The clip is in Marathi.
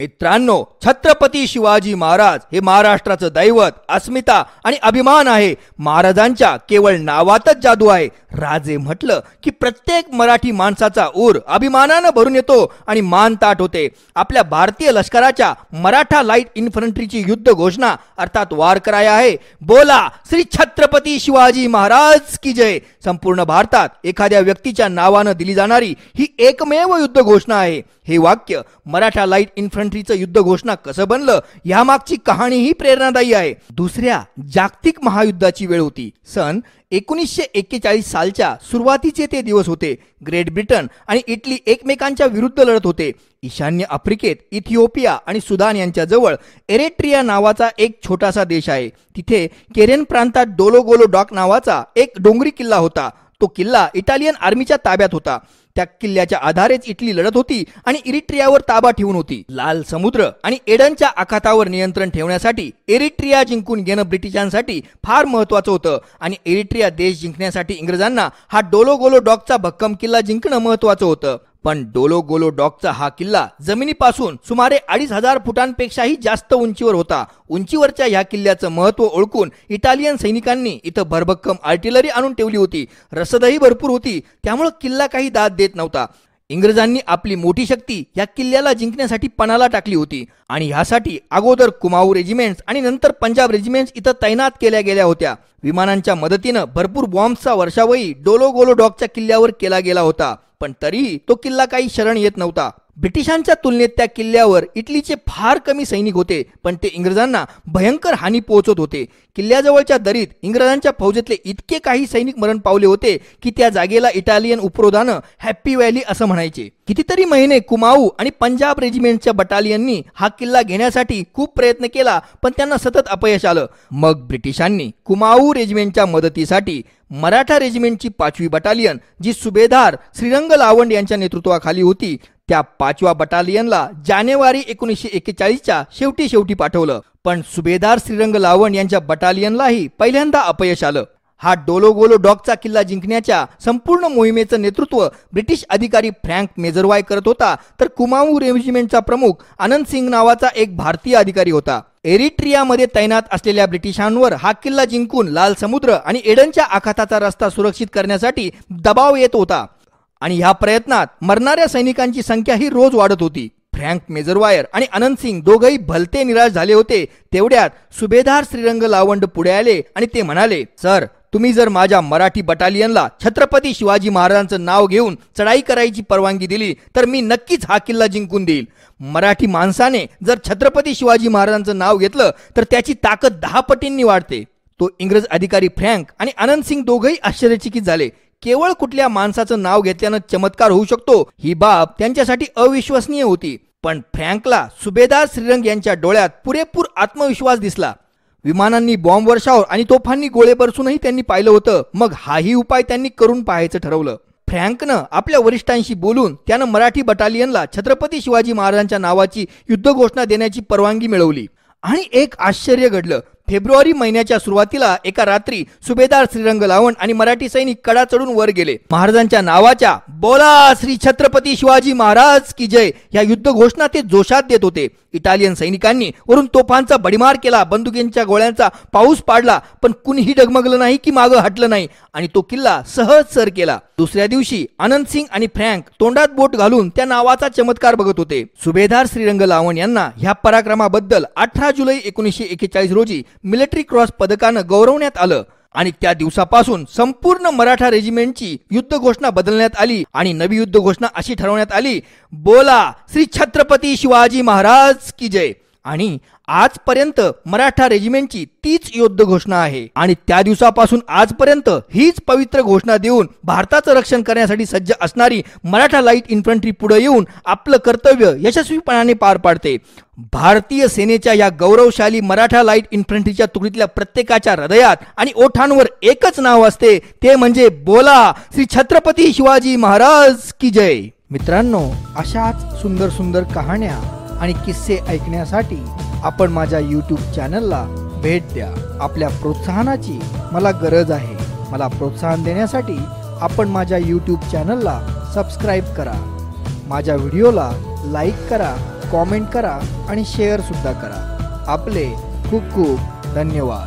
मित्रांनो छत्रपती शिवाजी महाराज हे महाराष्ट्राचं दैवत अस्मिता आणि अभिमान आहे. महाराजांच्या केवळ नावातच जादू आहे. राजे म्हटलं की प्रत्येक मराठी माणसाचा ऊर अभिमानानं भरून येतो आणि मान ताट होते. आपल्या भारतीय लष्कराच्या मराठा लाइट इन्फंट्रीची युद्ध घोषणा अर्थात वार कराय आहे. बोला श्री छत्रपती शिवाजी महाराज की जय. संपूर्ण भारतात एखाद्या व्यक्तीच्या नावानं दिली जाणारी ही एकमेव युद्ध घोषणा आहे. हे वाक्य मराठा लाइट इन्फंट्रीचं युद्ध घोषणा कसं बनलं यामागची कहाणी ही प्रेरणादायी आहे. दुसऱ्या जागतिक महायुद्धाची वेळ होती. सन एकोणीसशे एक्केचाळीस सालच्या सुरुवातीचे ते दिवस होते. ग्रेट ब्रिटन आणि इटली एकमेकांच्या विरुद्ध लढत होते. ईशान्य आफ्रिकेत इथिओपिया आणि सुदान यांच्या जवळ एरेट्रिया नावाचा एक छोटासा देश आहे. तिथे केरेन प्रांतात डोलोगोलो डॉक नावाचा एक डोंगरी किल्ला होता. तो किल्ला इटालियन आर्मीच्या ताब्यात होता. त्या किल्ल्याच्या आधारेच इटली लढत होती आणि इरिट्रियावर ताबा ठेवून होती. लाल समुद्र आणि एडनच्या आखातावर नियंत्रण ठेवण्यासाठी एरिट्रिया जिंकून घेणं ब्रिटिशांसाठी फार महत्वाचं होतं आणि एरिट्रिया देश जिंकण्यासाठी इंग्रजांना हा डोलोगोलो डॉकचा भक्कम किल्ला जिंकणं महत्वाचं होतं. पण डोलो गोलो डॉकचा हा किल्ला जमिनीपासून सुमारे अडीच हजार फुटांपेक्षाही जास्त उंचीवर होता. उंचीवरच्या ह्या किल्ल्याचं महत्त्व ओळखून इटालियन सैनिकांनी इथं भरभक्कम आर्टिलरी आणून ठेवली होती. रसदही भरपूर होती. त्यामुळं किल्ला काही दाद देत नव्हता. इंग्रजांनी आपली मोठी शक्ती या किल्ल्याला जिंकण्यासाठी पणाला टाकली होती. आणि ह्यासाठी अगोदर कुमाऊ रेजिमेंट्स आणि नंतर पंजाब रेजिमेंट्स इथं तैनात केल्या गेल्या होत्या. विमानांच्या मदतीनं भरपूर बॉम्बचा वर्षावही डोलो गोलो डॉकच्या किल्ल्यावर केला गेला होता. पण तरी तो किल्ला काही शरण येत नव्हता. ब्रिटिशांच्या तुलनेत त्या किल्ल्यावर इटलीचे फार कमी सैनिक होते पण ते इंग्रजांना भयंकर हानी पोहोचत होते. किल्ल्याजवळच्या दरीत इंग्रजांच्या फौजेतले इतके काही सैनिक मरण पावले होते की त्या जागेला इटालियन उपरोधानं हॅप्पी व्हॅली असं म्हणायचे. कितीतरी महिने कुमाऊ आणि पंजाब रेजिमेंटच्या बटालियननी हा किल्ला घेण्यासाठी खूप प्रयत्न केला पण त्यांना सतत अपयश आलं. मग ब्रिटिशांनी कुमाऊ रेजिमेंटच्या मदतीसाठी मराठा रेजिमेंटची पाचवी बटालियन जी सुभेदार श्रीरंग लावंड यांच्या नेतृत्वाखाली होती त्या पाचव्या बटालियनला जानेवारी एकोणीसशे एक्केचाळीसच्या शेवटी शेवटी पाठवलं. पण सुभेदार श्रीरंग लावण यांच्या बटालियनलाही पहिल्यांदा अपयश आलं. हा डोलोगोलो डॉकचा किल्ला जिंकण्याच्या संपूर्ण मोहिमेचं नेतृत्व ब्रिटिश अधिकारी फ्रँक मेजरवाय करत होता तर कुमाऊ रेजिमेंटचा प्रमुख आनंद सिंग नावाचा एक भारतीय अधिकारी होता. एरिट्रियामध्ये तैनात असलेल्या ब्रिटिशांवर हा किल्ला जिंकून लाल समुद्र आणि एडनच्या आखाताचा रस्ता सुरक्षित करण्यासाठी दबाव येत होता. आणि ह्या प्रयत्नात मरणाऱ्या सैनिकांची संख्या ही रोज वाढत होती. फ्रँक मेजरवायर आणि अनंत सिंग दोघही भलते निराश झाले होते. तेवढ्यात सुभेदार श्रीरंग लावंड पुढे आले आणि ते म्हणाले सर तुम्ही जर माझ्या मराठी बटालियनला छत्रपती शिवाजी महाराजांचं नाव घेऊन चढाई करायची परवानगी दिली तर मी नक्कीच हा किल्ला जिंकून देईल. मराठी माणसाने जर छत्रपती शिवाजी महाराजांचं नाव घेतलं तर त्याची ताकद दहा पटींनी वाढते. तो इंग्रज अधिकारी फ्रँक आणि आनंद सिंग दोघही आश्चर्यचकित झाले. केवळ कुठल्या माणसाचं नाव घेतल्यानं चमत्कार होऊ शकतो ही बाब त्यांच्यासाठी अविश्वसनीय होती. पण फ्रँकला सुभेदार श्रीरंग यांच्या डोळ्यात पुरेपूर आत्मविश्वास दिसला. विमानांनी बॉम्ब वर्षावर आणि तोफांनी गोळे बरसूनही त्यांनी पाहिलं होतं. मग हाही उपाय त्यांनी करून पाहायचं ठरवलं. फ्रँकनं आपल्या वरिष्ठांशी बोलून त्यानं मराठी बटालियनला छत्रपती शिवाजी महाराजांच्या नावाची युद्ध घोषणा देण्याची परवानगी मिळवली. आणि एक आश्चर्य घडलं. फेब्रुवारी महिन्याच्या सुरुवातीला एका रात्री सुभेदार श्रीरंग लावण आणि मराठी सैनिक कडा चढून वर गेले. महाराजांच्या नावाच्या बोला श्री छत्रपती शिवाजी महाराज की जय या युद्ध घोषणा ते जोशात देत होते. इटालियन सैनिकांनी वरून तोफांचा बडीमार केला बंदुकींच्या गोळ्यांचा पाऊस पाडला पण कुणीही डगमगलं नाही की मागं हटलं नाही आणि तो किल्ला सहज सर केला. दुसऱ्या दिवशी आनंद सिंग आणि फ्रँक तोंडात बोट घालून त्या नावाचा चमत्कार बघत होते. सुभेदार श्रीरंग लावण यांना ह्या पराक्रमाबद्दल अठरा जुलै एकोणीसशे एक्केचाळीस रोजी मिलिटरी क्रॉस पदकानं गौरवण्यात आलं आणि त्या दिवसापासून संपूर्ण मराठा रेजिमेंटची युद्ध घोषणा बदलण्यात आली आणि नवी युद्ध घोषणा अशी ठरवण्यात आली. बोला श्री छत्रपती शिवाजी महाराज की जय. आणि आजपर्यंत मराठा रेजिमेंटची तीच युद्ध घोषणा आहे. आणि त्या दिवसापासून आजपर्यंत हीच पवित्र घोषणा देऊन भारताचं रक्षण करण्यासाठी सज्ज असणारी मराठा लाइट इन्फंट्री पुढे येऊन आपलं कर्तव्य यशस्वीपणाने पार पाडते. भारतीय सेनेच्या या गौरवशाली मराठा लाइट इन्फंट्रीच्या तुकडीतल्या प्रत्येकाच्या हृदयात आणि ओठांवर एकच नाव असते ते म्हणजे बोला श्री छत्रपती शिवाजी महाराज की जय. मित्रांनो अशाच सुंदर सुंदर कहाण्या आणि किस्से ऐकण्यासाठी आपण माझ्या यूट्यूब चॅनलला भेट द्या. आपल्या प्रोत्साहनाची मला गरज आहे. मला प्रोत्साहन देण्यासाठी आपण माझ्या यूट्यूब चॅनलला सबस्क्राईब करा. माझ्या व्हिडिओला लाईक करा कॉमेंट करा आणि शेअरसुद्धा करा. आपले खूप खूप धन्यवाद.